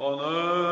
On a